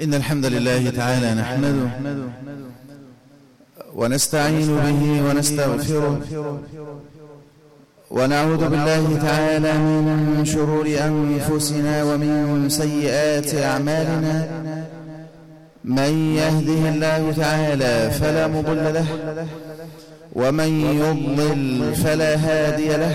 إن الحمد لله تعالى نحمده ونستعين به ونستغفره ونعوذ بالله تعالى من شرور أنفسنا ومن سيئات أعمالنا. من يهده الله تعالى فلا مضل له ومن يضلل فلا هادي له.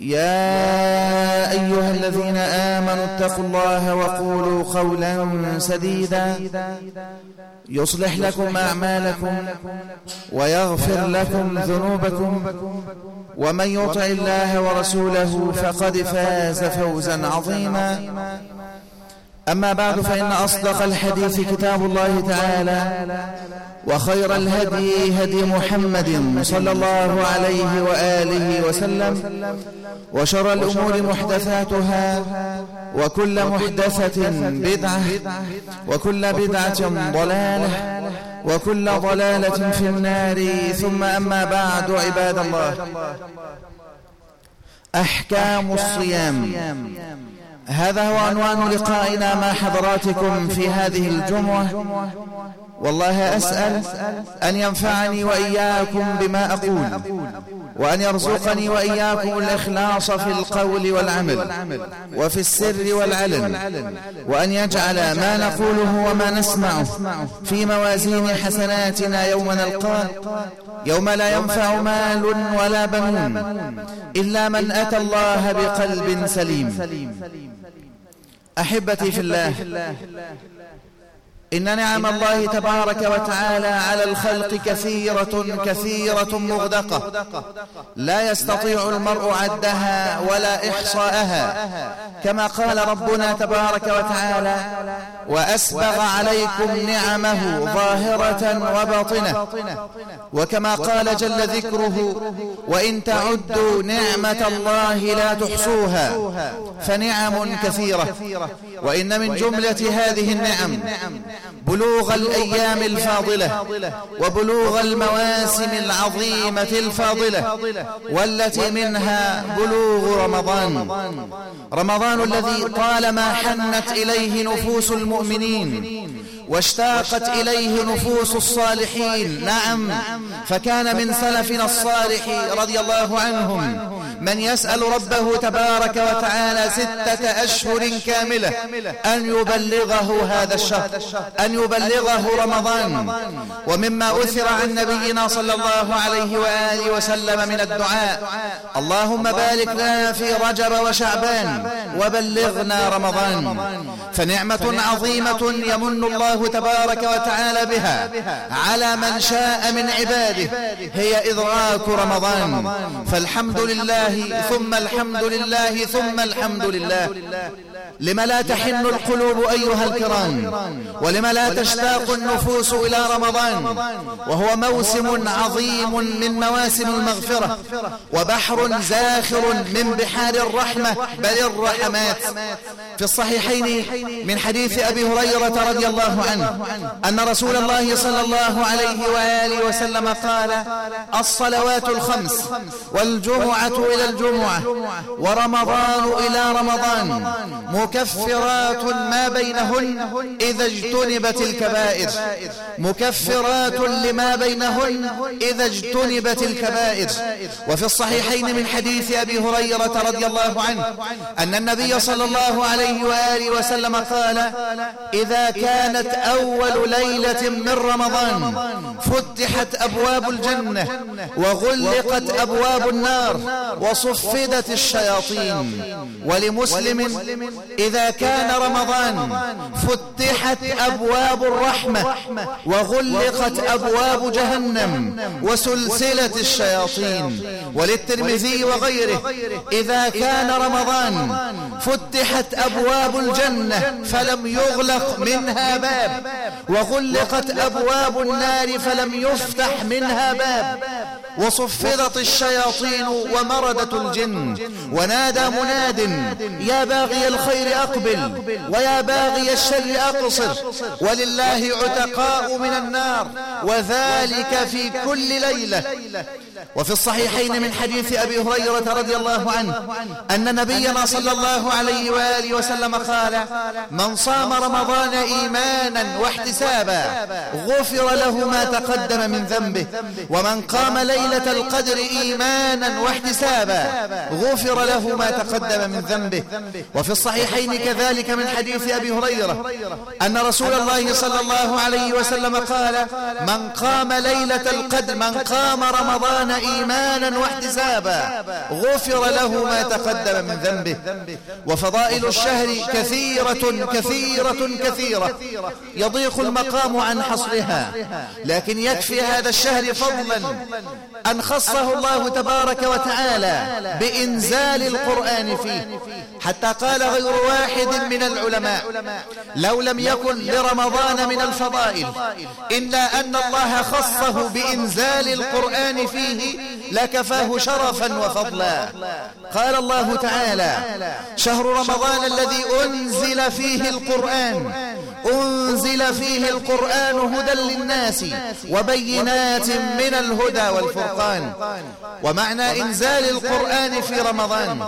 يا أيها الذين آمنوا اتقوا الله وقولوا قولا سديدا. يصلح لكم أعمالكم ويغفر لكم ذنوبكم. ومن يطع الله ورسوله فقد فاز فوزا عظيما. أما بعد فإن أصدق الحديث كتاب الله تعالى وخير الهدي هدي محمد صلى الله عليه وآله وسلم وشر الأمور محدثاتها وكل محدثة بدعة وكل بدعة ضلالة وكل ضلالة في النار. ثم أما بعد عباد الله. أحكام الصيام. هذا هو عنوان لقائنا مع حضراتكم في هذه الجمعة. والله أسأل أن ينفعني وإياكم بما أقول وأن يرزقني وإياكم الإخلاص في القول والعمل وفي السر والعلن وأن يجعل ما نقوله وما نسمعه في موازين حسناتنا يوم نلقاه. يوم لا ينفع مال ولا بنون إلا من أتى الله بقلب سليم. أحبتي في الله. إن نعم الله تبارك وتعالى على الخلق كثيرة كثيرة مغدقة. لا يستطيع المرء عدها ولا إحصاءها. كما قال ربنا تبارك وتعالى وأسبغ عليكم نعمه ظاهرة وباطنة. وكما قال جل ذكره وإن تعدوا نعمة الله لا تحصوها. فنعم كثيرة. وإن من جملة هذه النعم. بلوغ الأيام الفاضلة وبلوغ المواسم العظيمة الفاضلة والتي منها بلوغ رمضان. رمضان. الذي طالما حنت إليه نفوس المؤمنين. واشتاقت إليه نفوس الصالحين. نعم. فكان من سلفنا الصالح رضي الله عنهم. من يسأل ربه تبارك وتعالى ستة أشهر كاملة. أن يبلغه هذا الشهر. أن يبلغه رمضان. ومما أثر عن نبينا صلى الله عليه وآله وسلم من الدعاء. اللهم بارك لنا في رجب وشعبان. وبلغنا رمضان. فنعمة عظيمة يمن الله تبارك وتعالى بها على من شاء من عباده. هي إدراك رمضان. فالحمد لله ثم الحمد لله ثم الحمد لله. لما لا تحن القلوب أيها الكرام. ولما لا تشتاق النفوس إلى رمضان. وهو موسم عظيم من مواسم المغفرة. وبحر زاخر من بحار الرحمة. بل الرحمات. في الصحيحين من حديث أبي هريرة رضي الله عنه. أن رسول الله صلى الله عليه وآله وسلم قال الصلوات الخمس والجمعة إلى الجمعة ورمضان إلى رمضان. مكفرات ما بينهن إذا اجتنبت الكبائر. مكفرات لما بينهن إذا اجتنبت الكبائر. وفي الصحيحين من حديث أبي هريرة رضي الله عنه أن النبي صلى الله عليه وآله وسلم قال إذا كانت أول ليلة من رمضان فتحت أبواب الجنة وغلقت أبواب النار وصفدت الشياطين. ولمسلم إذا كان رمضان فتحت أبواب الرحمة وغلقت أبواب جهنم وسلسلة الشياطين وللترمذي وغيره إذا كان رمضان فتحت أبواب الجنة فلم يغلق منها باب وغلقت أبواب النار فلم يفتح منها باب وصفدت الشياطين ومردت الجن ونادى مناد يا باغي الخير أقبل ويا باغي الشر أقصر. ولله عتقاء من النار وذلك في كل ليلة. وفي الصحيحين من حديث أبي هريرة رضي الله عنه أن نبينا صلى الله عليه وآله وسلم قال من صام رمضان إيمانا واحتسابا غفر له ما تقدم من ذنبه ومن قام ليلة القدر إيمانا واحتسابا غفر له ما تقدم من ذنبه. وفي الصحيحين كذلك من حديث أبي هريرة أن رسول الله صلى الله عليه وسلم قال من قام ليلة القدر من قام رمضان إيمانا واحتسابا. غفر له ما تقدم من ذنبه. وفضائل الشهر كثيرة كثيرة كثيرة. يضيق المقام عن حصرها. لكن يكفي هذا الشهر فضلا أن خصه الله تبارك وتعالى بإنزال القرآن فيه. حتى قال غير واحد من العلماء لو لم يكن لرمضان من الفضائل إلا أن الله خصه بإنزال القرآن فيه. لكفاه شرفا وفضلا. قال الله تعالى شهر رمضان الذي أنزل فيه القرآن أنزل فيه القرآن هدى للناس وبينات من الهدى والفرقان. ومعنى إنزال القرآن في رمضان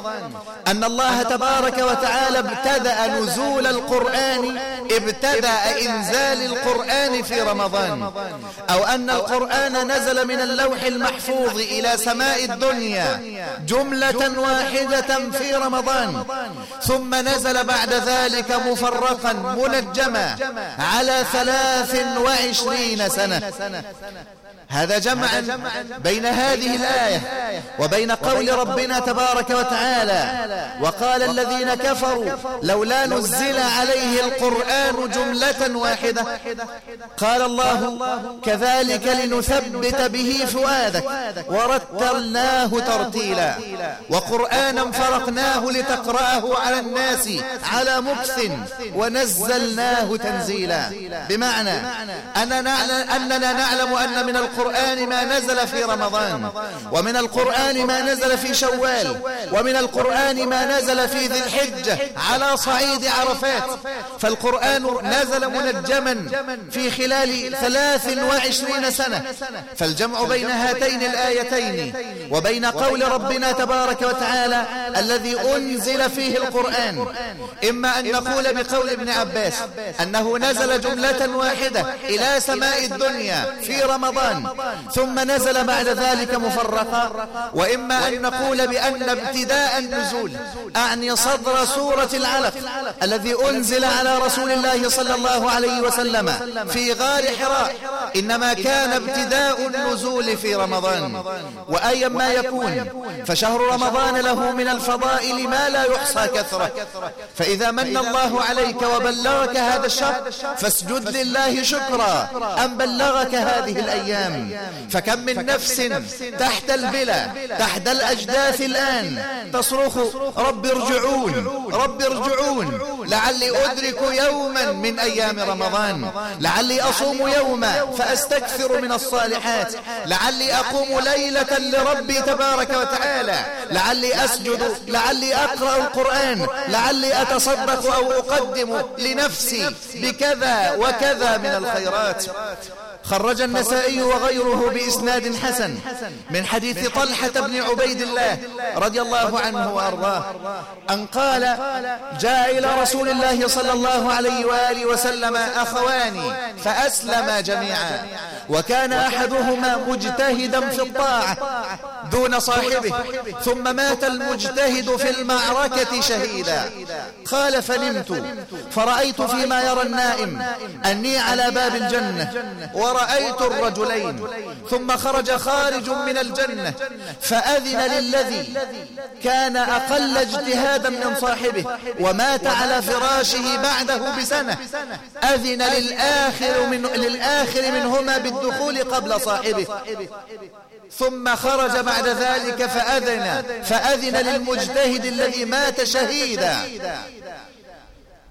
أن الله تبارك وتعالى ابتدأ نزول القرآن ابتدأ إنزال القرآن في رمضان. أو أن القرآن نزل من اللوح المحفوظ إلى سماء الدنيا جملة واحدة في رمضان. ثم نزل بعد ذلك مفرقا منجما على ثلاث وعشرين سنة. هذا جمع بين هذه الآية وبين قول ربنا تبارك وتعالى وقال الذين كفروا لولا نزل عليه القرآن جملة واحدة. قال الله كذلك لنثبت به فؤادك ورتلناه ترتيلا. وقرآنا فرقناه لتقرأه على الناس على مكث ونزلناه تنزيلا. بمعنى أننا نعلم أن من القرآن القرآن ما نزل في رمضان ومن القرآن ما نزل في شوال ومن القرآن ما نزل في ذي الحجة على صعيد عرفات. فالقرآن نزل منجما في خلال ثلاث وعشرين سنة. فالجمع بين هاتين الآيتين وبين قول ربنا تبارك وتعالى الذي أنزل فيه القرآن إما أن نقول بقول ابن عباس أنه نزل جملة واحدة إلى سماء الدنيا في رمضان ثم نزل بعد ذلك مفرقا. وإما أن نقول بأن ابتداء النزول. أعني صدر سورة العلق الذي أنزل على رسول الله صلى الله عليه وسلم في غار حراء. إنما كان ابتداء النزول في رمضان. وأيا ما يكون. فشهر رمضان له من الفضائل ما لا يحصى كثرة. فإذا من الله عليك وبلغك هذا الشهر فاسجد لله شكرا. أن بلغك هذه الأيام؟ فكم من نفس تحت البلا تحت الأجداث الآن. تصرخ رب ارجعون رب ارجعون. لعلي أدرك يوما من أيام رمضان. لعلي أصوم يوما فأستكثر من الصالحات. لعلي أقوم ليلة لربي تبارك وتعالى. لعلي أسجد لعلي أقرأ القرآن. لعلي أتصدق أو أقدم لنفسي بكذا وكذا من الخيرات. خرج النسائي وغيره بإسناد حسن من حديث طلحة بن عبيد الله رضي الله عنه وأرضاه أن قال جاء إلى رسول الله صلى الله عليه وآله وسلم أخواني فأسلما جميعا. وكان أحدهما مجتهدا في الطاعة دون صاحبه ثم مات المجتهد في المعركة شهيدا. قال فنمت فرأيت فيما يرى النائم أني على باب الجنة. ورأيت الرجلين. ثم خرج خارج من الجنة. فأذن للذي كان أقل اجتهادا من صاحبه ومات على فراشه بعده بسنة. أذن للآخر, من للآخر منهما بالدخول قبل صاحبه. ثم خرج بعد ذلك فأذن. فأذن. للمجتهد الذي مات شهيدا.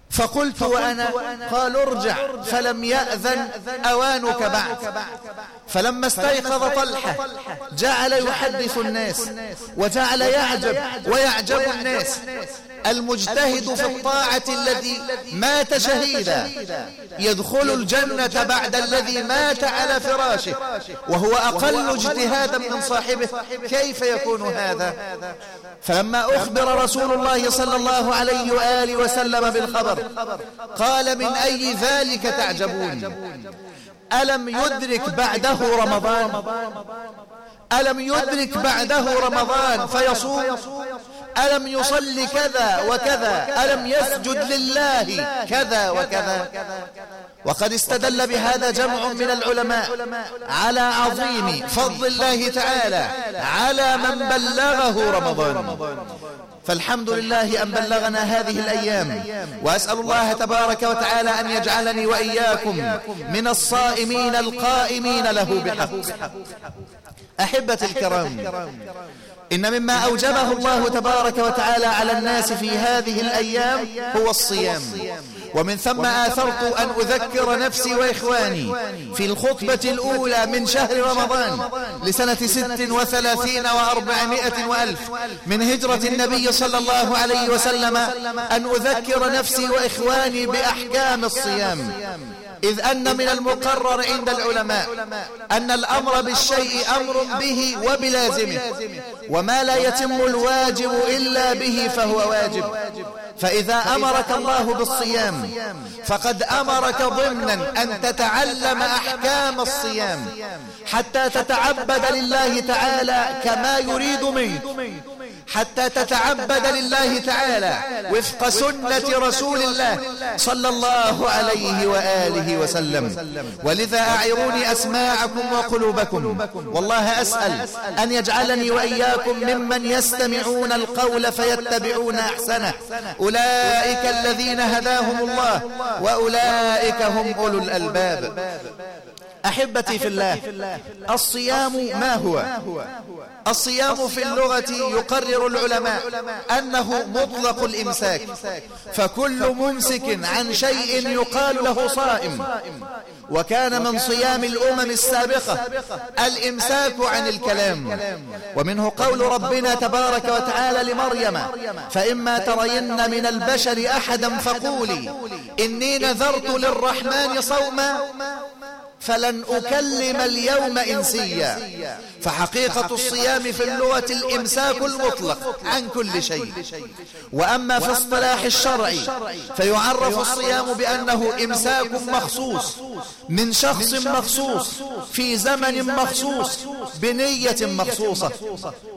فقلت وأنا قال ارجع فلم يأذن أوانك بعد. فلما استيقظ طلحة جعل يحدث الناس وجعل يعجب ويعجب الناس. المجتهد في الطاعة الذي مات شهيدا. يدخل الجنة بعد الذي مات على فراشه. وهو أقل اجتهادا من صاحبه. كيف يكون هذا؟ فلما أخبر رسول الله صلى الله عليه وآله وسلم بالخبر قال من أي ذلك تعجبون؟ ألم يدرك بعده رمضان؟ ألم يدرك بعده رمضان فيصوم؟ ألم يصلي كذا وكذا؟ ألم يسجد لله كذا وكذا؟ وقد استدل بهذا جمع من العلماء على عظيم فضل الله تعالى على من بلغه رمضان. فالحمد لله أن بلغنا هذه الأيام وأسأل الله تبارك وتعالى أن يجعلني وإياكم من الصائمين القائمين له بحق. أحبة الكرام إن مما أوجبه الله تبارك وتعالى على الناس في هذه الأيام هو الصيام. ومن ثم آثرت أن أذكر نفسي وإخواني في الخطبة الأولى من شهر رمضان لسنة ست وثلاثين وأربعمائة وألف من هجرة النبي صلى الله عليه وسلم أن أذكر نفسي وإخواني بأحكام الصيام. إذ أن من المقرر عند العلماء أن الأمر بالشيء أمر به وبلازمه وما لا يتم الواجب إلا به فهو واجب. فإذا أمرك الله بالصيام فقد أمرك ضمنا أن تتعلم أحكام الصيام حتى تتعبد لله تعالى كما يريد منك. حتى تتعبد لله تعالى وفق سنة رسول الله صلى الله عليه وآله وسلم. ولذا أعيروني أسماعكم وقلوبكم. والله أسأل أن يجعلني وإياكم ممن يستمعون القول فيتبعون أحسنه. أولئك الذين هداهم الله وأولئك هم أولو الألباب. أحبتي في الله. الصيام ما هو؟ الصيام في اللغة يقرر العلماء أنه مطلق الإمساك. فكل ممسك عن شيء يقال له صائم. وكان من صيام الأمم السابقة الإمساك عن الكلام. ومنه قول ربنا تبارك وتعالى لمريم فإما ترين من البشر أحدا فقولي إني نذرت للرحمن صوما. فلن أكلم اليوم إنسيا. فحقيقة الصيام في اللغة الإمساك المطلق عن كل شيء. وأما في اصطلاح الشرع فيعرف الصيام بأنه إمساك مخصوص من شخص مخصوص في زمن مخصوص بنية مخصوصة.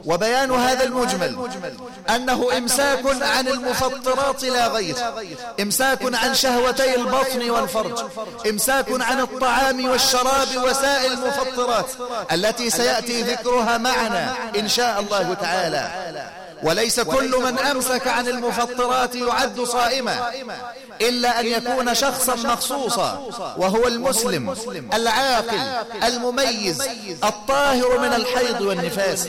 وبيان هذا المجمل أنه إمساك عن المفطرات لا غير. إمساك عن شهوتي البطن والفرج. إمساك عن الطعام والشراب وسائل المفطرات التي سيأتي ذكرها معنا إن شاء الله تعالى. وليس كل من أمسك عن المفطرات يعد صائما إلا أن يكون شخصا مخصوصا وهو المسلم العاقل المميز الطاهر من الحيض والنفاس.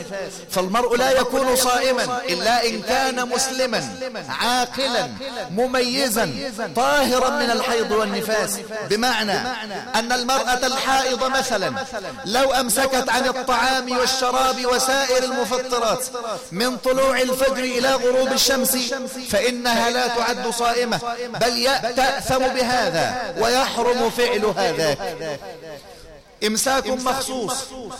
فالمرء لا يكون صائما إلا إن كان مسلما عاقلا مميزا طاهرا من الحيض والنفاس. بمعنى أن المرأة الحائض مثلا لو أمسكت عن الطعام والشراب وسائر المفطرات. من طلوع الفجر إلى غروب الشمس فإنها لا تعد صائمة بل تأثم بهذا ويحرم فعل هذا. إمساك مخصوص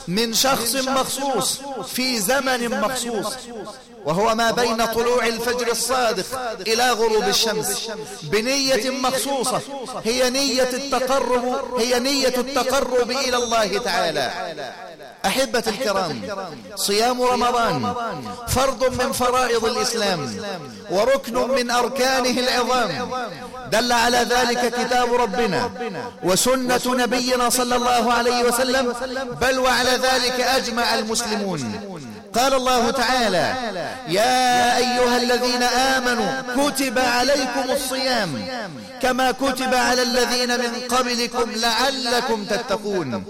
من شخص مخصوص في زمن مخصوص. وهو ما بين طلوع الفجر الصادق إلى غروب الشمس. بنية مخصوصة. هي نية التقرب. هي نية التقرب إلى الله تعالى. أحبة الكرام صيام رمضان فرض من فرائض الإسلام وركن من أركانه العظام. دل على ذلك كتاب ربنا وسنة نبينا صلى الله عليه وسلم بل وعلى ذلك أجمع المسلمون. قال الله تعالى يا أيها الذين آمنوا كتب عليكم الصيام. كما كتب على الذين من قبلكم لعلكم تتقون.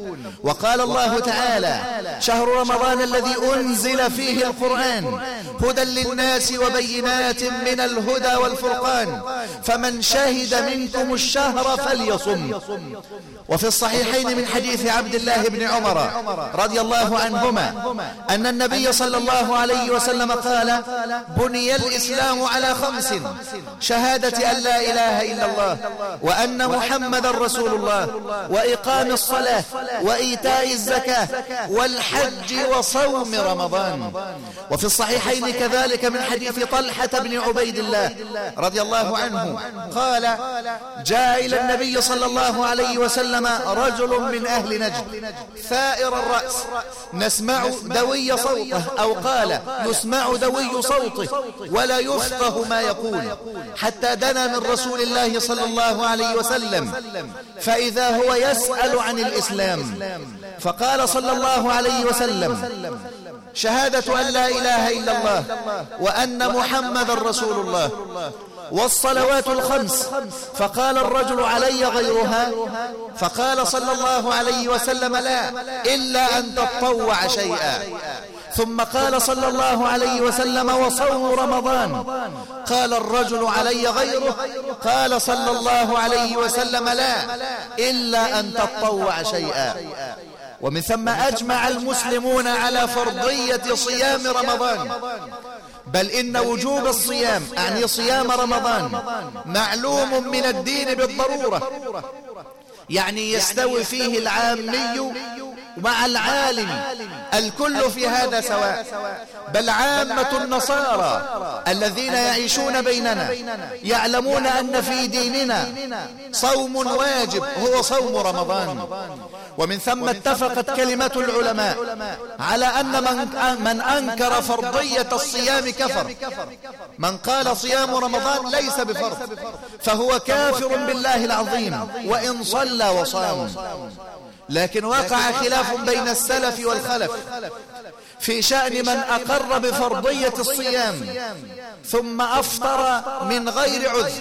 وقال الله تعالى شهر رمضان الذي أنزل فيه القرآن. هدى للناس وبينات من الهدى والفرقان. فمن شهد منكم الشهر فليصم. وفي الصحيحين من حديث عبد الله بن عمر رضي الله عنهما أن النبي صلى الله عليه وسلم قال بني الإسلام على خمس شهادة أن لا إله إلا الله وأن محمد رسول الله وإقام الصلاة وإيتاء الزكاة والحج وصوم رمضان. وفي الصحيحين كذلك من حديث طلحة بن عبيد الله رضي الله عنه قال جاء إلى النبي صلى الله عليه وسلم رجل من أهل نجد ثائر الرأس نسمع دوي صوته. أو قال يسمع دوي صوته ولا يفقه ما يقول. حتى دنا من رسول الله صلى الله عليه وسلم فإذا هو يسأل عن الإسلام فقال صلى الله عليه وسلم شهادة أن لا إله إلا الله وأن محمد رسول الله والصلوات الخمس فقال الرجل علي غيرها فقال صلى الله عليه وسلم لا إلا أن تطوع شيئا. ثم قال صلى الله عليه وسلم وصوم رمضان. قال الرجل علي غيره. قال صلى الله عليه وسلم لا إلا أن تطوع شيئا. ومن ثم أجمع المسلمون على فرضية صيام رمضان. بل إن وجوب الصيام يعني صيام رمضان معلوم من الدين بالضرورة. يعني يستوي فيه العامي مع العالم الكل في هذا سواء. بل عامة النصارى الذين يعيشون بيننا يعلمون أن في ديننا صوم واجب هو صوم رمضان. ومن ثم اتفقت كلمة العلماء على أن من, من أنكر فرضية الصيام كفر. من قال صيام رمضان ليس بفرض فهو كافر بالله العظيم وإن صلى وصام. لكن وقع خلاف بين السلف والخلف. في شأن من أقر بفرضية الصيام. ثم أفطر من غير عذر.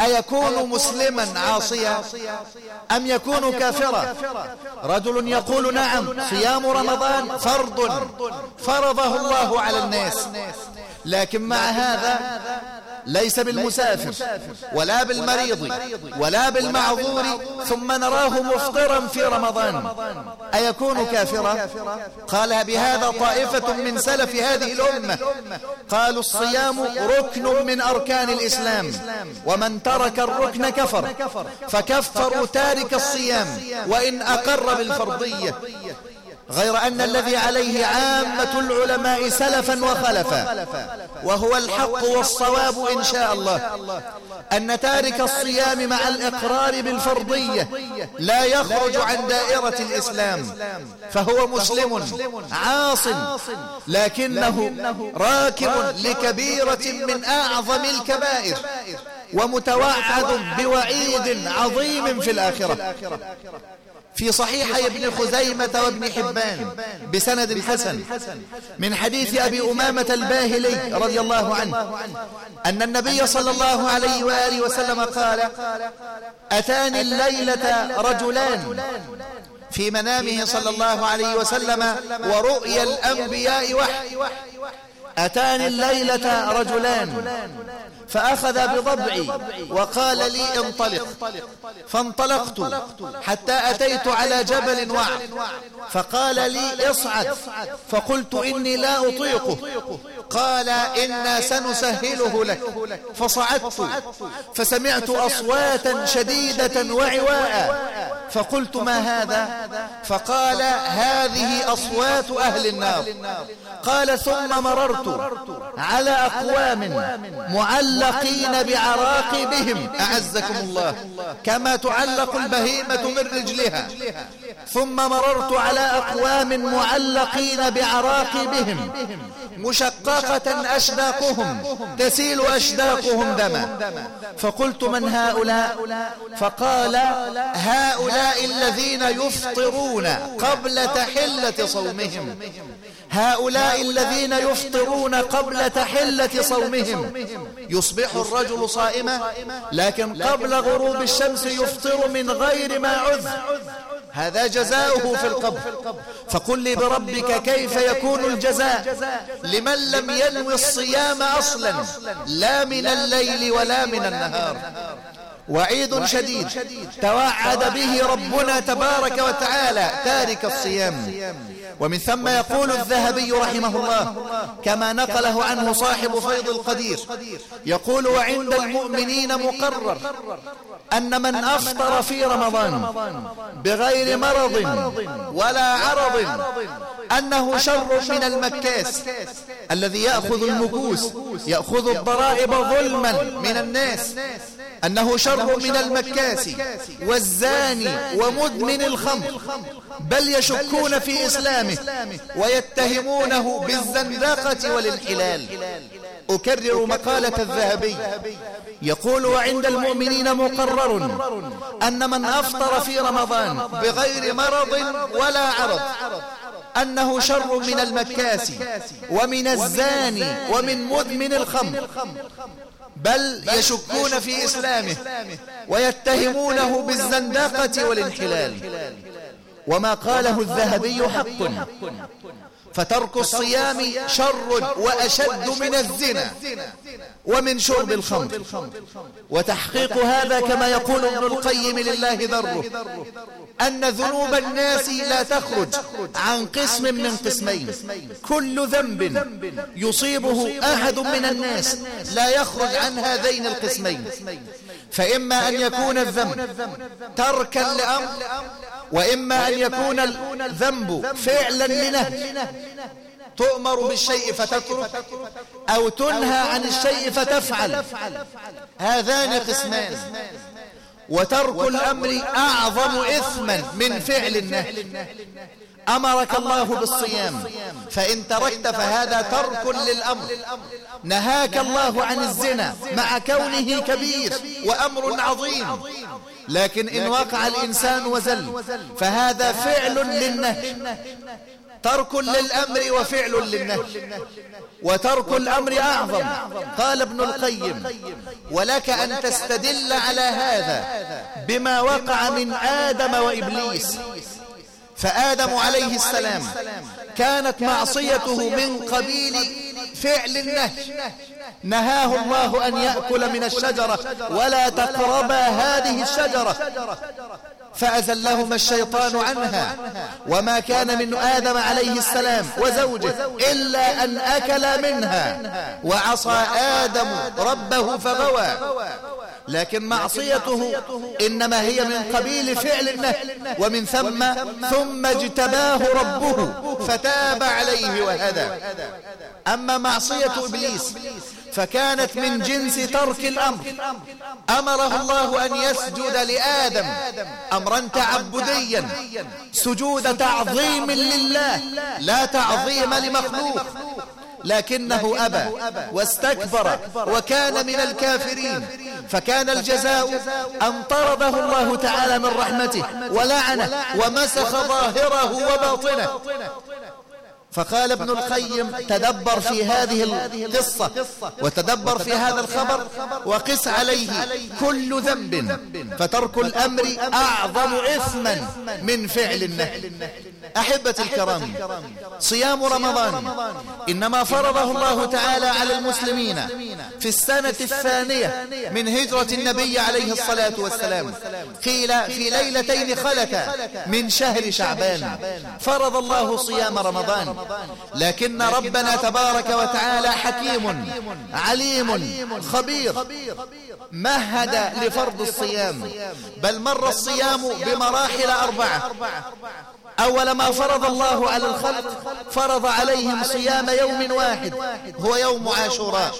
أيكون مسلما عاصيا؟ أم يكون كافرا؟ رجل يقول نعم صيام رمضان فرض. فرضه الله على الناس. لكن مع هذا ليس بالمسافر ولا بالمريض ولا بالمعذور ثم نراه مفطرا في رمضان. أيكون كافرا؟ قال بهذا طائفة من سلف هذه الأمة. قالوا الصيام ركن من أركان الإسلام. ومن ترك الركن كفر. فكفروا تارك الصيام. وإن أقر بالفرضية. غير أن الذي عليه عامة العلماء سلفا وخلفا. وهو الحق والصواب إن شاء الله. أن تارك الصيام مع الإقرار بالفرضية. لا يخرج عن دائرة الإسلام. فهو مسلم عاص لكنه راكب لكبيرة من أعظم الكبائر. ومتوعد بوعيد عظيم في الآخرة. في صحيح ابن خزيمة وابن حبان بسند حسن. من حديث أبي أمامة الباهلي رضي الله عنه. أن النبي صلى الله عليه وآله وسلم قال أتاني الليلة رجلان في منامه صلى الله عليه وسلم ورؤيا الأنبياء وحي. أتاني الليلة رجلان. فأخذ بضبعي وقال لي انطلق. فانطلقت حتى أتيت على جبل وعر فقال لي اصعد. فقلت إني لا أطيقه. قال إنا سنسهله لك. فصعدت. فسمعت أصواتا شديدة وعواء. فقلت ما هذا؟ فقال هذه أصوات أهل النار. قال ثم مررت على أقوام معلقين بعراقبهم. أعزكم الله. كما تعلق البهيمة من رجلها. ثم مررت على أقوام معلقين بعراقبهم. مشققة أشداقهم. تسيل أشداقهم دما. فقلت من هؤلاء؟ فقال هؤلاء الذين يفطرون قبل تحلة صومهم. هؤلاء الذين يفطرون قبل تحلة صومهم. يصبح الرجل صائما لكن قبل غروب الشمس يفطر من غير ما عذ هذا جزاؤه في القبر. فقل لي بربك كيف يكون الجزاء؟ لمن لم ينوي الصيام أصلا. لا من الليل ولا من النهار. وعيد شديد. توعد به ربنا تبارك وتعالى تارك الصيام. ومن ثم يقول الذهبي رحمه الله كما نقله عنه صاحب فيض القدير. يقول وعند المؤمنين مقرر. أن من أفطر في رمضان بغير مرض ولا عرض أنه شر من المكاس الذي يأخذ المكوس يأخذ الضرائب ظلما من الناس. أنه شر من المكاس والزاني ومدمن الخمر. بل يشكون في إسلامه ويتهمونه بالزندقة والانحلال أكرر مقالة الذهبي. يقول وعند المؤمنين مقرر أن من أفطر في رمضان بغير مرض ولا عرض أنه شر من المكاس ومن الزاني ومن مدمن الخمر بل يشكون في إسلامه ويتهمونه بالزندقة والانحلال. وما قاله الذهبي حق. فترك الصيام شر وأشد من الزنا ومن شرب الخمر. وتحقيق هذا كما يقول ابن القيم لله ذره أن ذنوب الناس لا تخرج عن قسم من قسمين. كل ذنب يصيبه أحد من الناس. لا يخرج عن هذين القسمين. فإما أن يكون الذنب تركا لأمر وإما أن يكون الذنب فعلا لنهج تؤمر بالشيء فتترك أو تنهى عن الشيء فتفعل. هذان قسمان. وترك الأمر أعظم إثما من فعل النهي. أمرك الله بالصيام. فإن تركت فهذا ترك للأمر. نهاك الله عن الزنا مع كونه كبير وأمر عظيم. لكن إن وقع الإنسان وزل فهذا فعل للنهي. ترك للأمر وفعل للنهي. وترك الأمر أعظم. قال ابن القيم ولك أن تستدل على هذا بما وقع من آدم وإبليس. فآدم عليه السلام كانت معصيته من قبيل فعل النهي. نهاه الله أن يأكل من الشجرة ولا تقربا هذه الشجرة. فأزلهما الشيطان عنها. وما كان من آدم عليه السلام وزوجه إلا أن أكل منها. وعصى آدم ربه فغوى. لكن معصيته إنما هي من قبيل فعل النهي ومن ثم ثم اجتباه ربه فتاب عليه وهدى. أما معصية إبليس فكانت من جنس ترك الأمر. أمره الله أن يسجد لآدم. أمرا تعبديا. سجود تعظيم لله. لا تعظيم لمخلوق. لكنه أبى واستكبر وكان من الكافرين. فكان الجزاء أن طرده الله تعالى من رحمته ولعنه ومسخ ظاهره وباطنه. فقال ابن القيم تدبر في هذه القصة وتدبر في هذا الخبر وقس عليه كل ذنب فترك الأمر أعظم إثما من فعل النهي. أحبة الكرام صيام رمضان. إنما فرضه الله تعالى على المسلمين في السنة الثانية من هجرة النبي عليه الصلاة والسلام. قيل في ليلتين خلت من شهر شعبان. فرض الله صيام رمضان. لكن ربنا تبارك وتعالى حكيم عليم خبير. مهد لفرض الصيام. بل مر الصيام بمراحل أربعة. أول ما فرض الله على الخلق فرض عليهم صيام يوم واحد. هو يوم عاشوراء.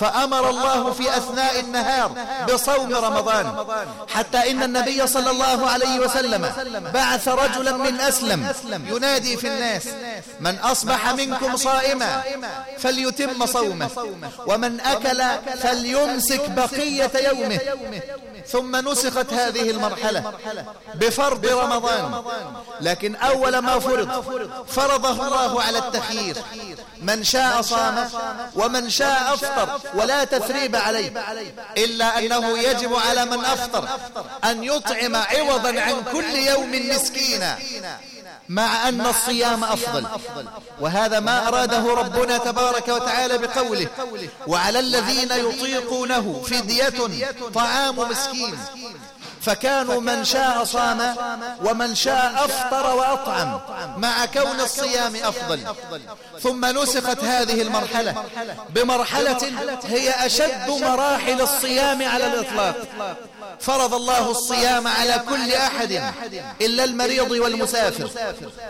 فأمر الله في أثناء النهار بصوم رمضان حتى إن النبي صلى الله عليه وسلم بعث رجلا من أسلم ينادي في الناس من أصبح منكم صائما فليتم صومه ومن أكل فليمسك بقية يومه. ثم نسخت هذه المرحلة بفرض رمضان لكن أول ما فرض فرضه الله على التخيير من شاء صام ومن شاء أفطر ولا تثريب عليه. إلا أنه يجب على من أفطر أن يطعم عوضا عن كل يوم مسكينا. مع أن الصيام أفضل. وهذا ما أراده ربنا تبارك وتعالى بقوله. وعلى الذين يطيقونه فدية طعام مسكين. فكانوا من شاء صام ومن شاء أفطر وأطعم. مع كون الصيام أفضل. ثم نسخت هذه المرحلة بمرحلة هي أشد مراحل الصيام على الإطلاق. فرض الله الصيام على كل أحد إلا المريض والمسافر.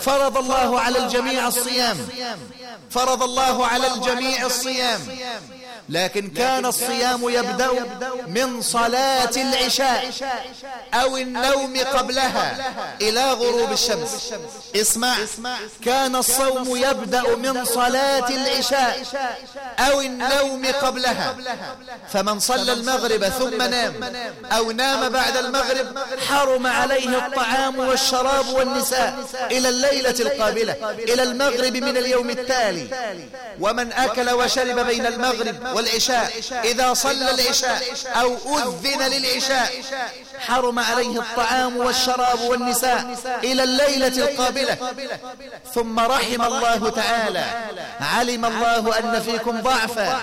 فرض الله على الجميع الصيام. فرض الله على الجميع الصيام. لكن كان الصيام يبدأ من صلاة العشاء أو النوم قبلها إلى غروب الشمس. اسمع كان الصوم يبدأ من صلاة العشاء أو النوم قبلها. فمن صلى المغرب ثم نام أو نام بعد المغرب حرم عليه الطعام والشراب والنساء إلى الليلة القابلة إلى المغرب من اليوم التالي. ومن أكل وشرب بين المغرب والعشاء إذا صلى العشاء أو أذن للعشاء حرم عليه الطعام والشراب والنساء إلى الليلة القابلة. ثم رحم الله تعالى علم الله أن فيكم ضعفا.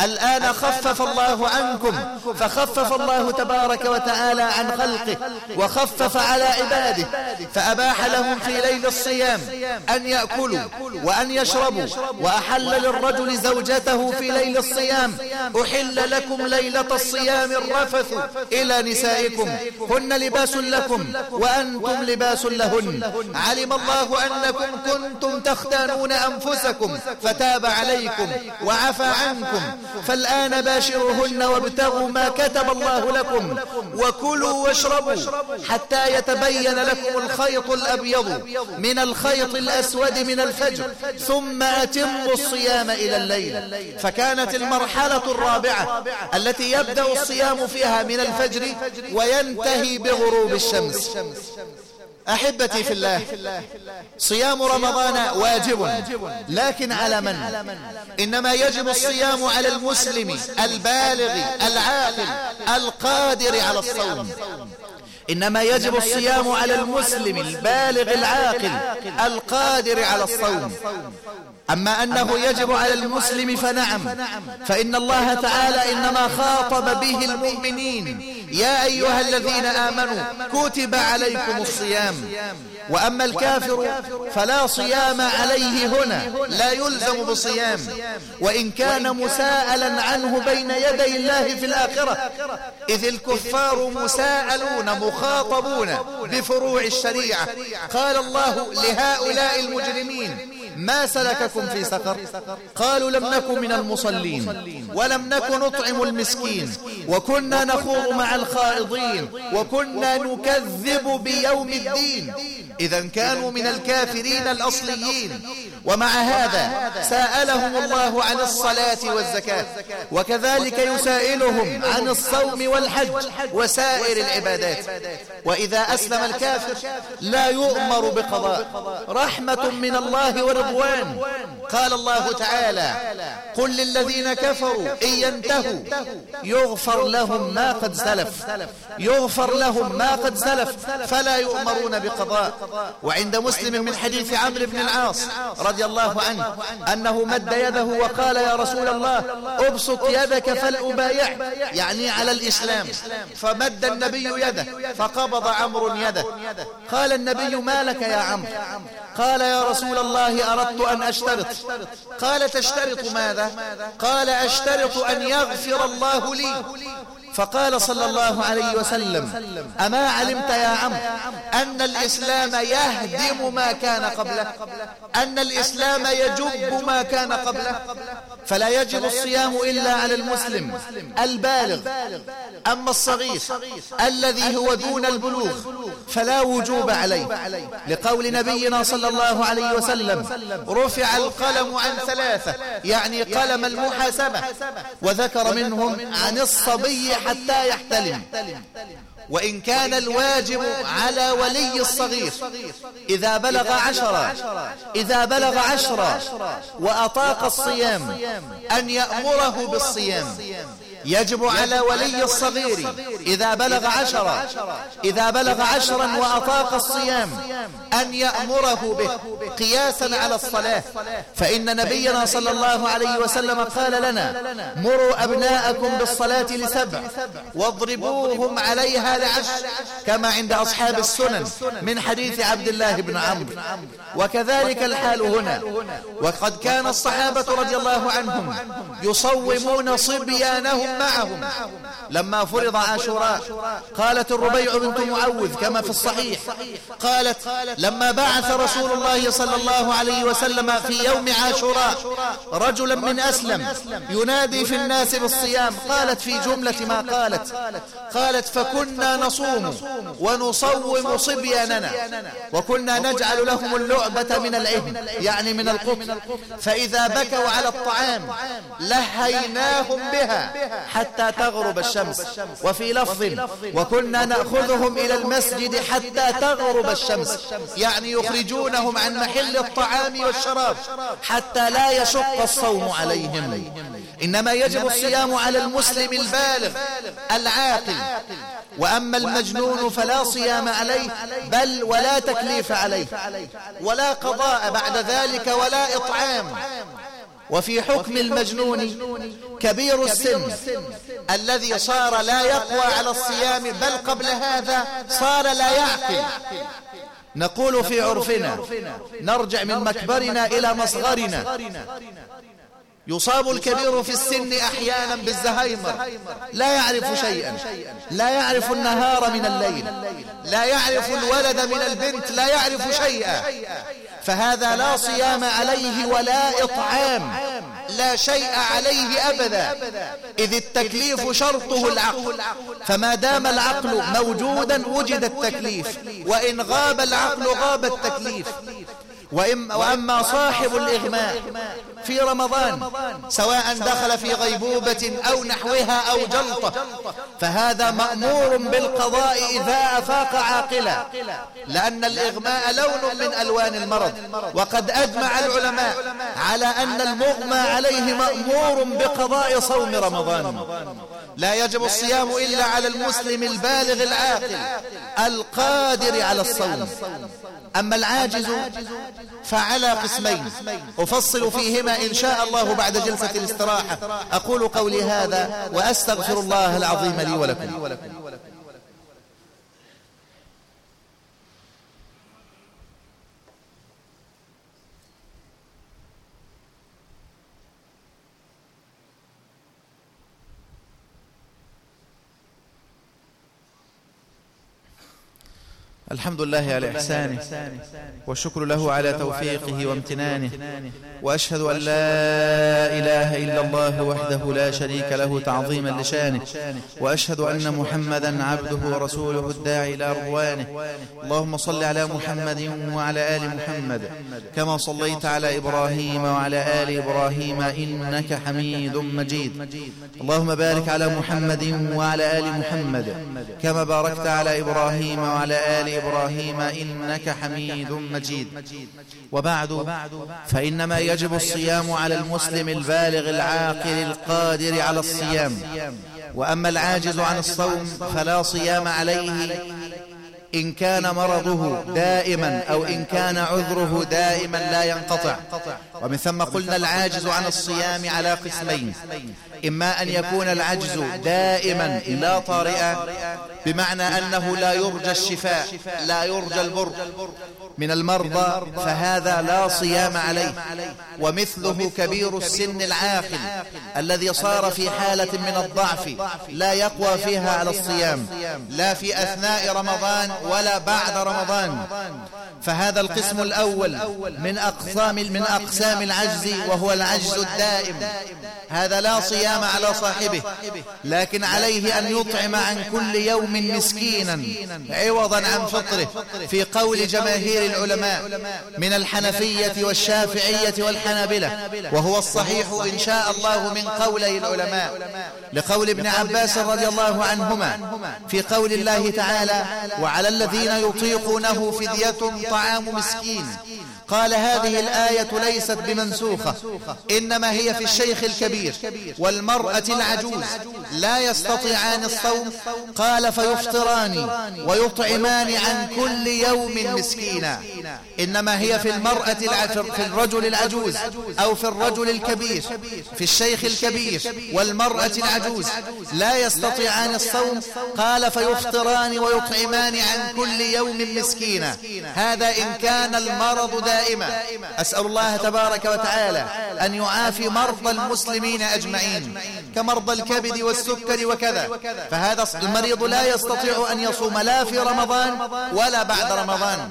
الآن خفف الله عنكم فخفف الله تبارك وتعالى عن خلقه وخفف على عباده فأباح لهم في ليل الصيام أن يأكلوا وأن يشربوا وأحل للرجل زوجته في ليل الصيام أحل لكم ليلة الصيام الرفث إلى نسائكم. هن لباس لكم وأنتم لباس لهن. علم الله أنكم كنتم تختانون أنفسكم فتاب عليكم وعفى عنكم. فالآن باشروهن وابتغوا ما كتب الله لكم وكلوا واشربوا حتى يتبين لكم الخيط الأبيض من الخيط الأسود من الفجر ثم أتموا الصيام إلى الليل. فكانت المرحلة الرابعة التي يبدأ الصيام فيها من الفجر وينتهي بغروب الشمس. أحبتي في الله صيام رمضان واجب. لكن على من؟ إنما يجب الصيام على المسلم البالغ العاقل القادر على الصوم. إنما يجب الصيام على المسلم البالغ العاقل القادر على الصوم. أما أنه يجب على المسلم فنعم. فإن الله تعالى إنما خاطب به المؤمنين. يا أيها الذين آمنوا كتب عليكم الصيام. وأما الكافر فلا صيام عليه هنا. لا يلزم بصيام. وإن كان مساءلا عنه بين يدي الله في الآخرة. إذ الكفار مساءلون مخاطبون بفروع الشريعة. قال الله لهؤلاء المجرمين ما سلككم في سقر؟ قالوا لم نكن من المصلين ولم نكن نطعم المسكين وكنا نخوض مع الخائضين وكنا نكذب بيوم الدين. إذا كانوا من الكافرين الأصليين. ومع هذا سألهم الله عن الصلاة والزكاة وكذلك يسائلهم عن الصوم والحج وسائر العبادات. وإذا أسلم الكافر لا يؤمر بقضاء. رحمة من الله When. perempuan. قال الله تعالى قل للذين كفروا إن ينتهوا يغفر لهم ما قد سلف يغفر لهم ما قد سلف فلا يؤمرون بقضاء. وعند مسلم من حديث عمرو بن العاص رضي الله عنه أنه مد يده وقال يا رسول الله أبسط يدك فلأبايع. يعني على الإسلام. فمد النبي يده فقبض عمرو يده. قال النبي ما لك يا عمرو؟ قال يا رسول الله أردت أن أشترط. قال تشترط ماذا؟ قال أشترط أن يغفر الله لي. فقال صلى الله عليه وسلم أما علمت يا عم أن الإسلام يهدم ما كان قبله أن الإسلام يجب ما كان قبله فلا يجب الصيام إلا على المسلم البالغ. أما الصغير الذي هو دون البلوغ فلا وجوب عليه. لقول نبينا صلى الله عليه وسلم رفع القلم عن ثلاثة يعني قلم المحاسبة وذكر منهم عن الصبي حتى يحتلم. وإن كان الواجب على ولي الصغير إذا بلغ عشرة إذا بلغ عشرة وأطاق الصيام أن يأمره بالصيام. يجب على ولي الصغير إذا بلغ عشرا إذا بلغ عشرا وأطاق الصيام أن يأمره به قياسا على الصلاة. فإن نبينا صلى الله عليه وسلم قال لنا مروا أبناءكم بالصلاة لسبع واضربوهم عليها لعشر. كما عند أصحاب السنن من حديث عبد الله بن عمرو. وكذلك الحال هنا. وقد كان الصحابة رضي الله عنهم يصومون صبيانهم معهم. لما فرض عاشوراء قالت الربيع بنت معوذ كما في الصحيح. قالت لما بعث رسول الله صلى الله عليه وسلم في يوم عاشوراء رجلا من أسلم ينادي في الناس بالصيام قالت في جملة ما قالت. قالت فكنا نصوم ونصوم صبياننا وكنا نجعل لهم اللعبة من العهن يعني من القطن فإذا بكوا على الطعام لهيناهم بها. حتى تغرب الشمس. وفي لفظ وكنا نأخذهم إلى المسجد حتى تغرب الشمس. يعني يخرجونهم عن محل الطعام والشراب حتى لا يشق الصوم عليهم. إنما يجب الصيام على المسلم البالغ العاقل. وأما المجنون فلا صيام عليه بل ولا تكليف عليه. ولا قضاء بعد ذلك ولا إطعام. وفي حكم المجنون. كبير السن. الذي صار لا يقوى على الصيام بل قبل هذا صار لا يعقل. نقول في عرفنا. نرجع من مكبرنا إلى مصغرنا. يصاب الكبير في السن أحيانا بالزهايمر. لا يعرف شيئا. لا يعرف النهار من الليل. لا يعرف الولد من البنت. لا يعرف شيئا. فهذا لا صيام عليه ولا إطعام. لا شيء عليه أبدا. إذ التكليف شرطه العقل. فما دام العقل موجودا وجد التكليف. وإن غاب العقل غاب التكليف. وأما صاحب الإغماء في رمضان. سواء دخل في غيبوبة أو نحوها أو جلطة. فهذا مأمور بالقضاء إذا أفاق عاقلا. لأن الإغماء لون من ألوان المرض. وقد أجمع العلماء على أن المغمى عليه مأمور بقضاء صوم رمضان. لا يجب الصيام إلا على المسلم البالغ العاقل. القادر على الصوم. أما العاجز فعلى قسمين. أفصل فيهما إن شاء الله بعد جلسة الاستراحة. أقول قولي هذا وأستغفر الله العظيم لي ولكم. الحمد لله على إحسانه والشكر له على توفيقه وامتنانه. وأشهد أن لا إله إلا الله وحده لا شريك له تعظيما لشانه. وأشهد أن محمدا عبده ورسوله الداعي إلى رضوانه. اللهم صل على محمد وعلى آل محمد. كما صليت على إبراهيم وعلى آل إبراهيم إنك حميد مجيد. اللهم بارك على محمد وعلى آل محمد. كما باركت على إبراهيم وعلى آل إبراهيم إنك حميد مجيد. وبعد فإنما يجب الصيام على المسلم البالغ العاقل القادر على الصيام. وأما العاجز عن الصوم فلا صيام عليه إن كان مرضه دائما أو إن كان عذره دائما لا ينقطع. ومن ثم قلنا العاجز عن الصيام على قسمين. إما أن يكون العجز دائما لا طارئا بمعنى أنه لا يرجى الشفاء لا يرجى البر. من المرضى فهذا لا صيام عليه. ومثله كبير السن العاقل الذي صار في حالة من الضعف لا يقوى فيها على الصيام. لا في أثناء رمضان ولا بعد رمضان. فهذا القسم الأول من أقسام من أقسام العجز وهو العجز الدائم. هذا لا صيام على صاحبه لكن عليه أن يطعم عن كل يوم مسكينا. عوضا عن فطره. في قول جماهير العلماء من الحنفية والشافعية والحنابلة وهو الصحيح إن شاء الله من قولي العلماء لقول ابن عباس رضي الله عنهما في قول الله تعالى وعلى الذين يطيقونه فدية طعام مسكين قال هذه الآية ليست بمنسوخة إنما هي في الشيخ الكبير والمرأة العجوز لا يستطيعان الصوم قال فيفطران ويطعمان عن كل يوم مسكينا. إنما هي في المرأة في الرجل العجوز أو في الرجل الكبير في الشيخ الكبير والمرأة العجوز لا يستطيعان الصوم قال فيفطران ويطعمان عن كل يوم مسكينا. هذا إن كان المرض دائما أسأل الله تبارك وتعالى أن يعافي مرضى المسلمين أجمعين. كمرضى الكبد والسكر وكذا. فهذا المريض لا يستطيع أن يصوم لا في رمضان ولا بعد رمضان.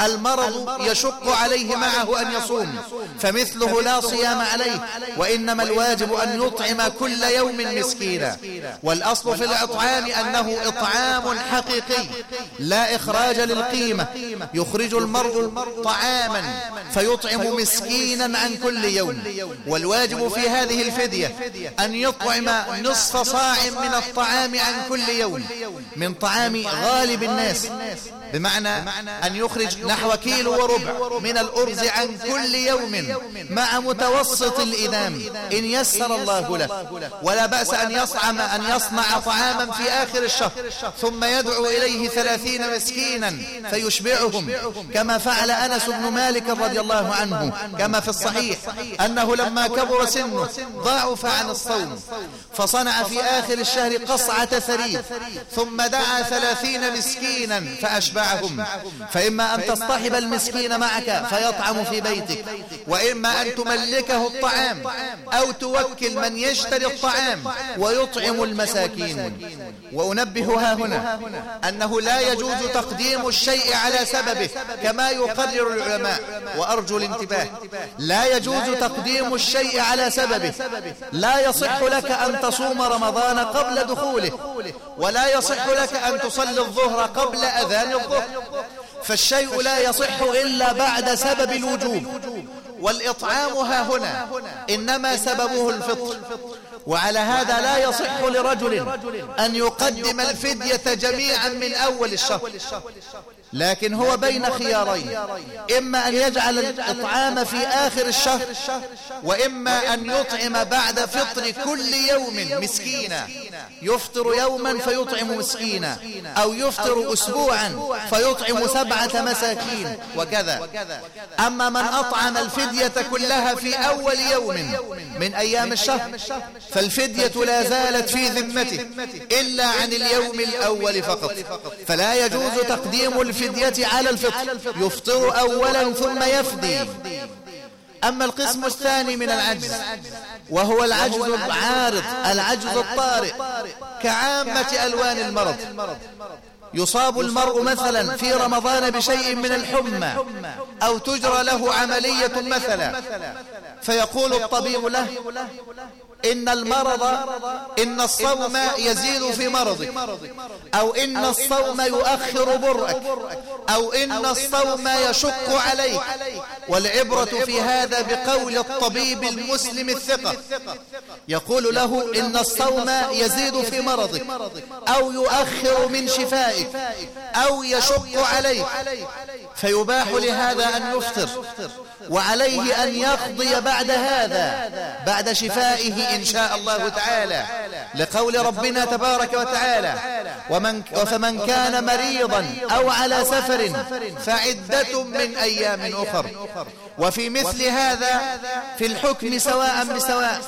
المرض يشق عليه معه أن يصوم. فمثله لا صيام عليه. وإنما الواجب أن يطعم كل يوم مسكينا. والأصل في الإطعام أنه إطعام حقيقي. لا إخراج للقيمة. يخرج المرء طعاما. فيطعم مسكينا عن كل يوم. والواجب في هذه الفدية أن يطعم نصف صاع من الطعام عن كل يوم من طعام غالب الناس بمعنى أن يخرج نحو كيلو وربع من الأرز عن كل يوم مع متوسط الإدام إن يسر الله له. ولا بأس أن يصعم أن يصنع طعاما في آخر الشهر ثم يدعو إليه ثلاثين مسكينا فيشبعهم كما فعل أنس بن مالك رضي الله عنه كما في الصحيح أنه لما كبر سنه ضعف عن الصوم. فصنع في آخر الشهر قصعة ثريد ثم دعا ثلاثين مسكينا فأشبعهم. فإما أن تصطحب المسكين معك فيطعم في بيتك. وإما أن تملكه الطعام أو توكل من يشتري الطعام. ويطعم المساكين. وأنبه ها هنا أنه لا يجوز تقديم الشيء على سببه كما يقرر العلماء. وأرجو الانتباه. لا يجوز تقديم الشيء على سببه. لا يصح لك أن تصوم رمضان قبل دخوله. ولا يصح لك أن تصلي الظهر قبل أذان الظهر. فالشيء لا يصح إلا بعد سبب الوجوب. والإطعام ها هنا. إنما سببه الفطر. وعلى هذا لا يصح لرجل أن يقدم الفدية جميعا من أول الشهر. لكن هو بين خيارين. إما أن يجعل الإطعام في آخر الشهر وإما أن يطعم بعد فطر كل يوم مسكينا. يفطر يوما فيطعم مسكينا. أو يفطر أسبوعا فيطعم سبعة مساكين. وكذا. أما من أطعم الفدية كلها في أول يوم من أيام الشهر. فالفدية لا زالت في ذمته إلا عن اليوم الأول فقط. فلا يجوز تقديم الفدية على الفطر يفطر أولا ثم يفدي. أما القسم الثاني من العجز وهو العجز العارض العجز الطارئ كعامة ألوان المرض. يصاب المرء مثلا في رمضان بشيء من الحمى أو تجرى له عملية مثلا. فيقول الطبيب له إن المرض إن الصوم يزيد في مرضك. أو إن الصوم يؤخر برأك. أو إن الصوم يشق عليك. والعبرة في هذا بقول الطبيب المسلم الثقة. يقول له إن الصوم يزيد في مرضك. أو يؤخر من شفائك. أو يشق عليك. فيباح لهذا أن يفطر. وعليه أن يقضي بعد هذا بعد شفائه إن شاء الله تعالى. لقول ربنا تبارك وتعالى. ومن فمن كان مريضا أو على سفر فعدة من أيام أخر. وفي مثل هذا في الحكم سواء بسواء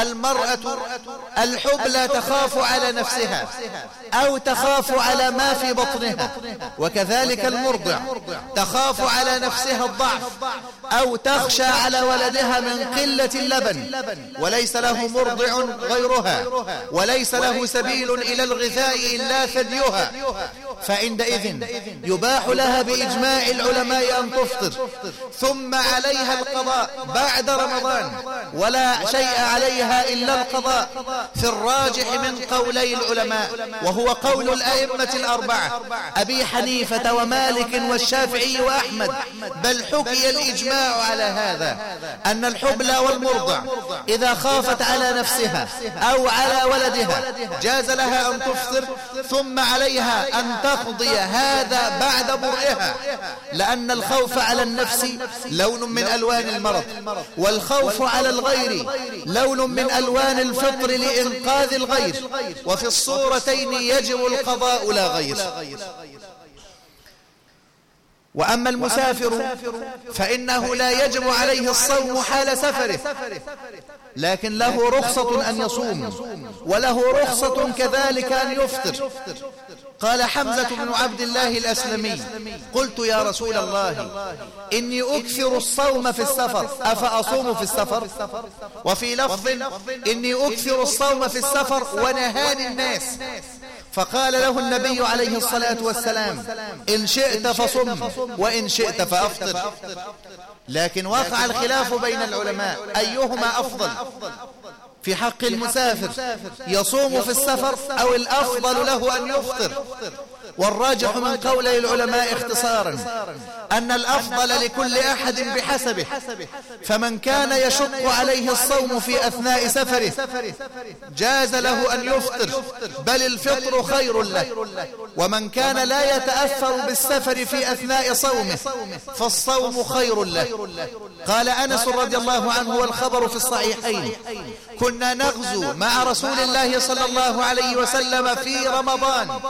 المرأة الحبلى تخاف على نفسها أو تخاف على ما في بطنها. وكذلك المرضع. تخاف على نفسها الضعف أو تخشى على ولدها من قلة اللبن. وليس له مرضع غيرها. وليس له سبيل إلى الغذاء إلا ثديها. فعندئذ يباح لها بإجماع العلماء أن تفطر. ثم عليها القضاء بعد رمضان. ولا شيء عليها إلا القضاء. في الراجح من قولي العلماء وهو قول الأئمة الأربعة أبي حنيفة ومالك والشافعي وأحمد. بل حكي الإجماع على هذا أن الحبلى والمرضع إذا خافت على نفسها أو على ولدها. جاز لها أن تفطر ثم عليها أن تقضي هذا بعد برئها لأن الخوف على النفس لون من ألوان المرض والخوف على الغير لون من ألوان الفطر لإنقاذ الغير وفي الصورتين يجب القضاء لا غير. وأما المسافر فإنه لا يجب عليه الصوم حال سفره لكن له رخصة أن يصوم وله رخصة كذلك أن يفطر. قال حمزة بن عبد الله الأسلمي قلت يا رسول الله إني أكثر الصوم في السفر أفأصوم في السفر؟ وفي لفظ إني أكثر الصوم في السفر ونهاني الناس. فقال له النبي عليه الصلاة والسلام إن شئت فصم وإن شئت فأفطر. لكن وقع الخلاف بين العلماء أيهما أفضل؟ في حق المسافر يصوم في السفر أو الأفضل له أن يفطر. والراجح من قولي العلماء اختصارا. أن الأفضل لكل أحد بحسبه. فمن كان يشق عليه الصوم في أثناء سفره. جاز له أن يفطر. بل الفطر خير له. ومن كان لا يتأثر بالسفر في أثناء صومه فالصوم خير له. قال أنس رضي الله عنه والخبر في الصحيحين. كنا نغزو مع رسول الله صلى الله عليه وسلم في رمضان.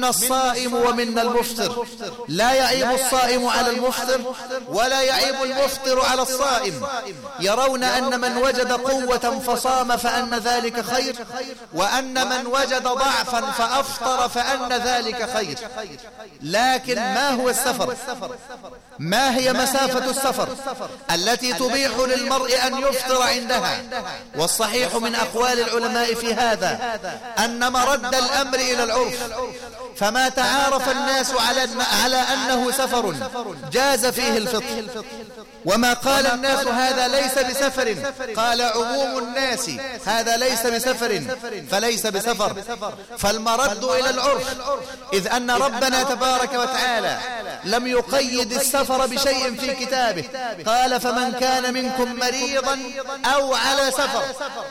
منا الصائم ومنا المفطر. لا يعيب الصائم على المفطر ولا يعيب المفطر على الصائم. يرون أن من وجد قوة فصام فأن ذلك خير. وأن من وجد ضعفا فأفطر فأن ذلك خير. لكن ما هو السفر؟ ما هي مسافة السفر؟ التي تبيح للمرء أن يفطر عندها. والصحيح من أقوال العلماء في هذا أن مرد الأمر إلى العرف. فما تعارف الناس على على أنه سفر. جاز فيه الفطر وما قال الناس هذا ليس بسفر. قال عموم الناس هذا ليس بسفر. فليس بسفر. فالمرد إلى العرف. إذ أن ربنا تبارك وتعالى لم يقيد السفر بشيء في كتابه. قال فمن كان منكم مريضا أو على سفر.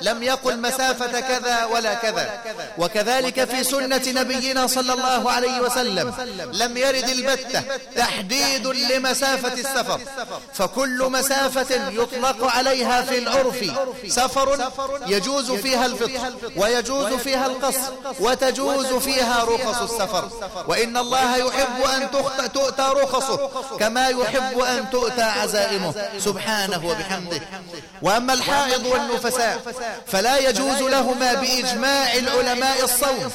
لم يقل مسافة كذا ولا كذا وكذلك في سنة نبينا صلى الله عليه وسلم لم يرد البتة تحديد لمسافة السفر. فكل مسافة يطلق عليها في العرف. سفر يجوز فيها الفطر ويجوز فيها القصر وتجوز فيها رخص السفر. وإن الله يحب أن تؤتى رخصه كما يحب أن تؤتى عزائمه. سبحانه وبحمده. وأما الحائض والنفساء فلا يجوز لهما بإجماع العلماء الصوم.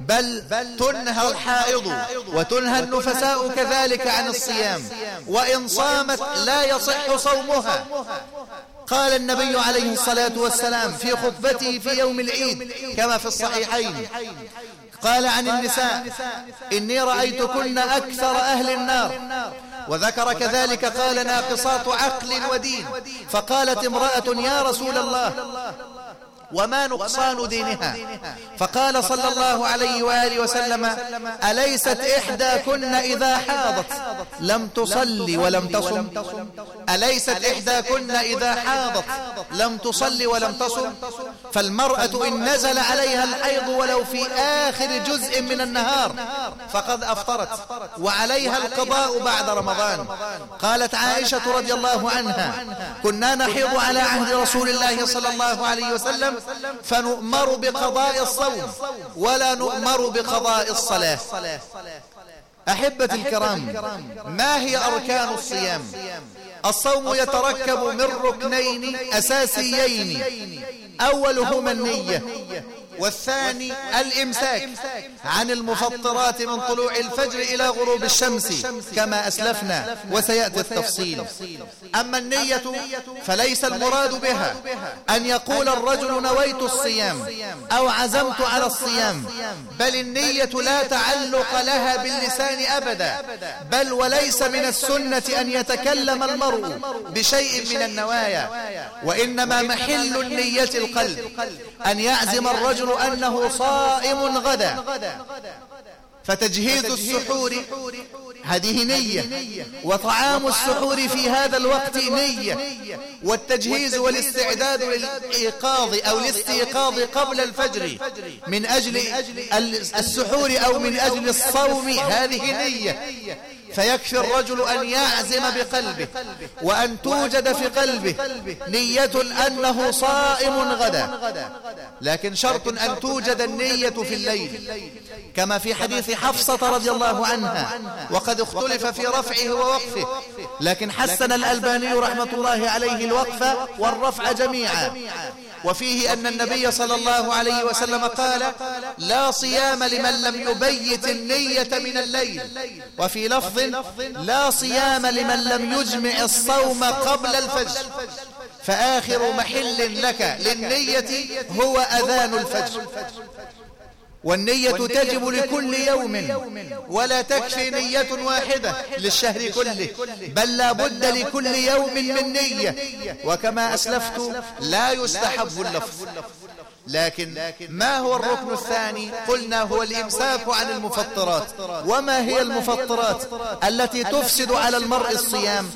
بل تنهى الحائض وتنهى النفساء كذلك عن الصيام. وإن صامت لا يصح صومها. قال النبي عليه الصلاة والسلام في خطبته في يوم العيد كما في الصحيحين. قال عن النساء إني رأيتكن أكثر أهل النار. وذكر كذلك قال ناقصات عقل ودين. فقالت امرأة يا رسول الله وما نقصان دينها. فقال صلى الله عليه وآله وسلم أليست إحداكن إذا حاضت؟ لم تصلي ولم تصم؟ أليست إحداكن إذا حاضت؟ لم تصلي ولم تصم؟ فالمرأة إن نزل عليها الحيض ولو في آخر جزء من النهار فقد أفطرت. وعليها القضاء بعد رمضان. قالت عائشة رضي الله عنها كنا نحيض على عهد رسول الله صلى الله عليه وسلم فنؤمر بقضاء الصوم ولا نؤمر بقضاء الصلاة. أحبة الكرام ما هي أركان الصيام؟ الصوم يتركب من ركنين أساسيين. أولهما النية. والثاني الإمساك عن المفطرات من طلوع الفجر إلى غروب الشمس كما أسلفنا وسيأتي التفصيل. أما النية فليس المراد بها أن يقول الرجل نويت الصيام أو عزمت على الصيام. بل النية لا تعلق لها باللسان أبدا. بل وليس من السنة أن يتكلم المرء بشيء من النوايا. وإنما محل النية القلب. أن يعزم الرجل أنه صائم غدا. فتجهيز السحور. هذه نية. وطعام السحور في هذا الوقت نية. والتجهيز والاستعداد للإيقاظ أو الاستيقاظ قبل الفجر من أجل السحور أو من أجل الصوم. هذه نية. فيكفي الرجل أن يعزم بقلبه وأن توجد في قلبه نية أنه صائم غدا. لكن شرط أن توجد النية في الليل. كما في حديث حفصة رضي الله عنها. وقد اختلف في رفعه ووقفه. لكن حسن الألباني رحمة الله عليه الوقف والرفع جميعا. وفيه أن النبي صلى الله عليه وسلم قال لا صيام لمن لم يبيت النية من الليل. وفي لفظ لا صيام لمن لم يجمع الصوم قبل الفجر. فآخر محل لك للنية هو أذان الفجر. والنية تجب لكل يوم. ولا تكفي نية واحدة للشهر كله. بل لا بد لكل يوم من نية. وكما أسلفت لا يستحب اللفظ. لكن ما هو الركن الثاني؟ قلنا هو الإمساك عن المفطرات. وما هي المفطرات التي تفسد على المرء الصيام.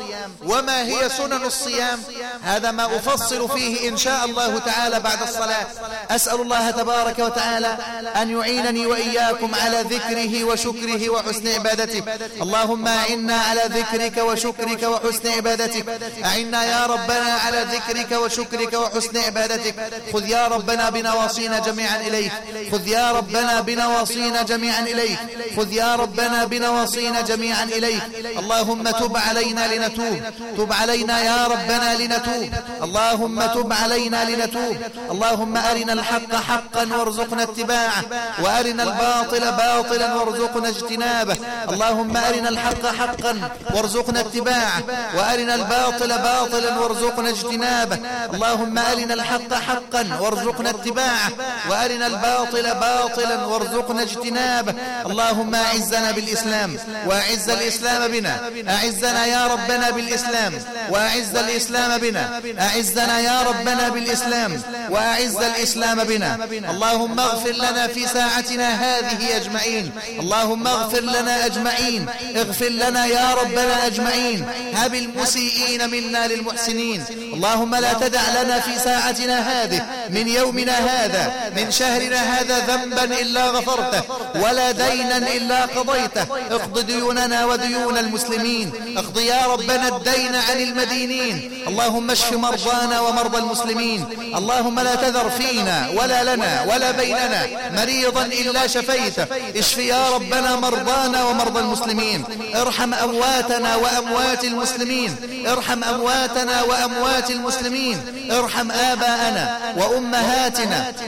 وما هي سنن الصيام؟ هذا ما أفصل فيه إن شاء الله تعالى بعد الصلاة. أسأل الله تبارك وتعالى أن يعينني وإياكم على ذكره وشكره وحسن عبادته. اللهم أعنا على ذكرك وشكرك وحسن عبادتك أعنا يا ربنا على ذكرك وشكرك وحسن عبادتك خذ يا ربنا بنواصينا جميعا إليك. خذ يا ربنا بنواصينا جميعا إليك. خذ يا ربنا بنواصينا جميعا إليك. اللهم تب علينا لنتوب. تب علينا يا ربنا لنتوب. اللهم تب علينا لنتوب. اللهم أرنا الحق حقا وارزقنا اتباعه. وأرنا الباطل باطلا وارزقنا اجتنابه. اللهم أرنا الحق حقا وارزقنا اتباعه. وأرنا الباطل باطلا وارزقنا اجتنابه. اللهم أرنا الحق حقا وارزقنا اتباعه وأرنا الباطل باطلا وارزقنا اجتنابه اللهم أعزنا بالإسلام وأعز الإسلام بنا. أعزنا يا ربنا بالإسلام وأعز الإسلام بنا. أعزنا يا ربنا بالإسلام وأعز الإسلام بنا. اللهم اغفر لنا في ساعتنا هذه أجمعين. اللهم اغفر لنا أجمعين. اغفر لنا يا ربنا أجمعين. هب المسيئين منا للمحسنين. اللهم لا تدع لنا في ساعتنا هذه من يومنا هذا من شهرنا هذا ذنبا إلا غفرته ولا دينا إلا قضيته. اقض ديوننا وديون المسلمين. اقض يا ربنا الدين عن المدينين. اللهم اشف مرضانا ومرضى المسلمين. اللهم لا تذر فينا ولا لنا ولا بيننا مريضا إلا شفيته. اشف يا ربنا مرضانا ومرضى المسلمين. ارحم أمواتنا وأموات المسلمين. ارحم أمواتنا وأموات المسلمين. ارحم آباءنا وأمهاتنا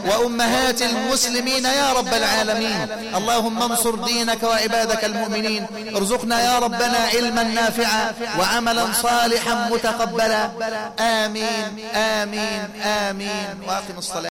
وأمهات المسلمين يا رب العالمين. اللهم انصر دينك وعبادك المؤمنين. ارزقنا يا ربنا علما نافعا وعملا صالحا متقبلا. آمين آمين آمين. وأقم الصلاة.